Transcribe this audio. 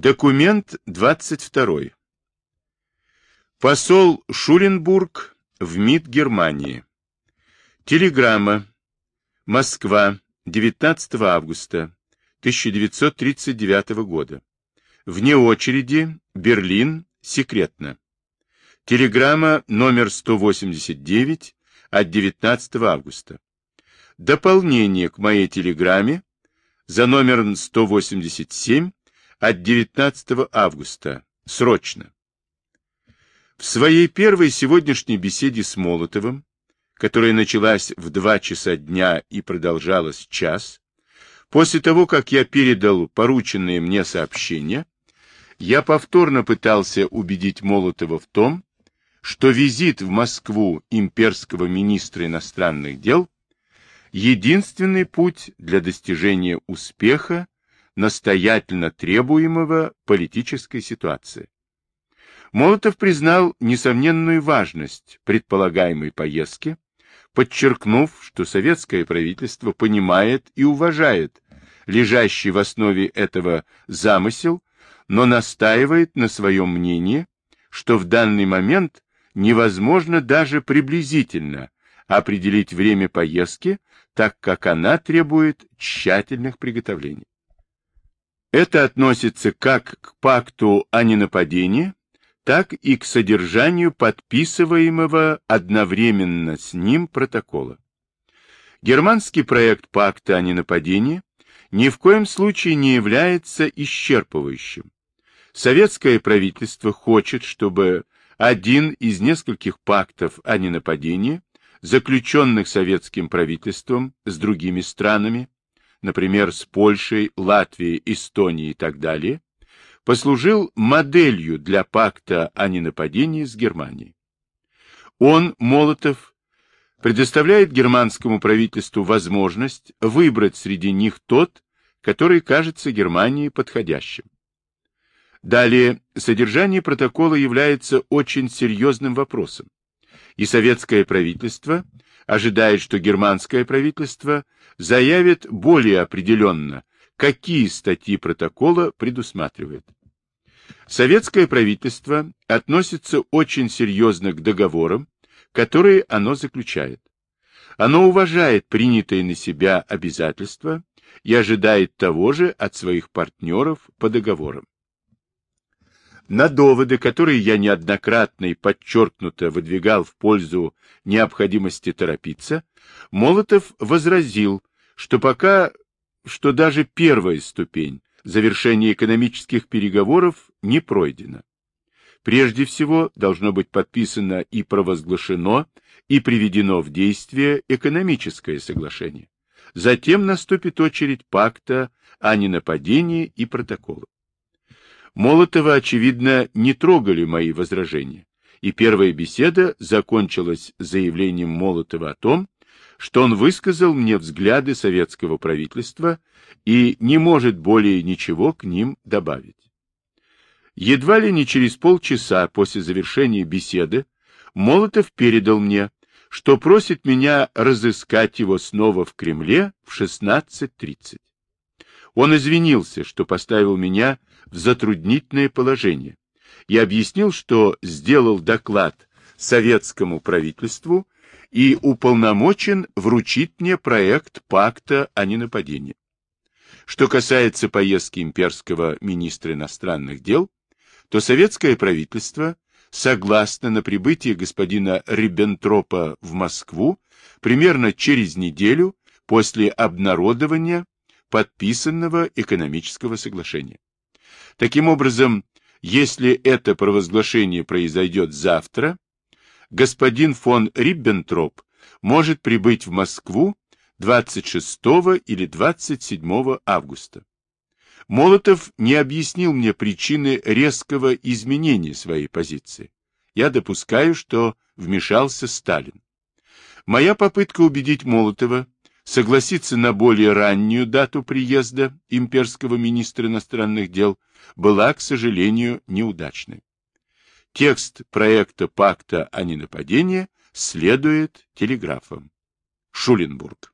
Документ 22. Посол Шуленбург в МИД Германии. Телеграмма. Москва. 19 августа 1939 года. Вне очереди. Берлин. Секретно. Телеграмма номер 189 от 19 августа. Дополнение к моей телеграмме за номером 187 от 19 августа. Срочно. В своей первой сегодняшней беседе с Молотовым, которая началась в два часа дня и продолжалась час, после того, как я передал порученные мне сообщения, я повторно пытался убедить Молотова в том, что визит в Москву имперского министра иностранных дел – единственный путь для достижения успеха настоятельно требуемого политической ситуации. Молотов признал несомненную важность предполагаемой поездки, подчеркнув, что советское правительство понимает и уважает лежащий в основе этого замысел, но настаивает на своем мнении, что в данный момент невозможно даже приблизительно определить время поездки, так как она требует тщательных приготовлений. Это относится как к пакту о ненападении, так и к содержанию подписываемого одновременно с ним протокола. Германский проект пакта о ненападении ни в коем случае не является исчерпывающим. Советское правительство хочет, чтобы один из нескольких пактов о ненападении, заключенных советским правительством с другими странами, например, с Польшей, Латвией, Эстонией и так далее, послужил моделью для пакта о ненападении с Германией. Он, Молотов, предоставляет германскому правительству возможность выбрать среди них тот, который кажется Германии подходящим. Далее, содержание протокола является очень серьезным вопросом, и советское правительство ожидает, что германское правительство заявит более определенно, какие статьи протокола предусматривает. Советское правительство относится очень серьезно к договорам, которые оно заключает. Оно уважает принятые на себя обязательства и ожидает того же от своих партнеров по договорам. На доводы, которые я неоднократно и подчеркнуто выдвигал в пользу необходимости торопиться, Молотов возразил, что пока что даже первая ступень завершения экономических переговоров не пройдена. Прежде всего должно быть подписано и провозглашено и приведено в действие экономическое соглашение. Затем наступит очередь пакта о ненападении и протокола. Молотова, очевидно, не трогали мои возражения, и первая беседа закончилась заявлением Молотова о том, что он высказал мне взгляды советского правительства и не может более ничего к ним добавить. Едва ли не через полчаса после завершения беседы Молотов передал мне, что просит меня разыскать его снова в Кремле в 16.30. Он извинился, что поставил меня в затруднительное положение, и объяснил, что сделал доклад советскому правительству и уполномочен вручить мне проект пакта о ненападении. Что касается поездки имперского министра иностранных дел, то советское правительство согласно на прибытие господина Риббентропа в Москву примерно через неделю после обнародования подписанного экономического соглашения. Таким образом, если это провозглашение произойдет завтра, господин фон Риббентроп может прибыть в Москву 26 или 27 августа. Молотов не объяснил мне причины резкого изменения своей позиции. Я допускаю, что вмешался Сталин. Моя попытка убедить Молотова согласиться на более раннюю дату приезда имперского министра иностранных дел была, к сожалению, неудачной. Текст проекта пакта о ненападении следует телеграфам. Шуленбург.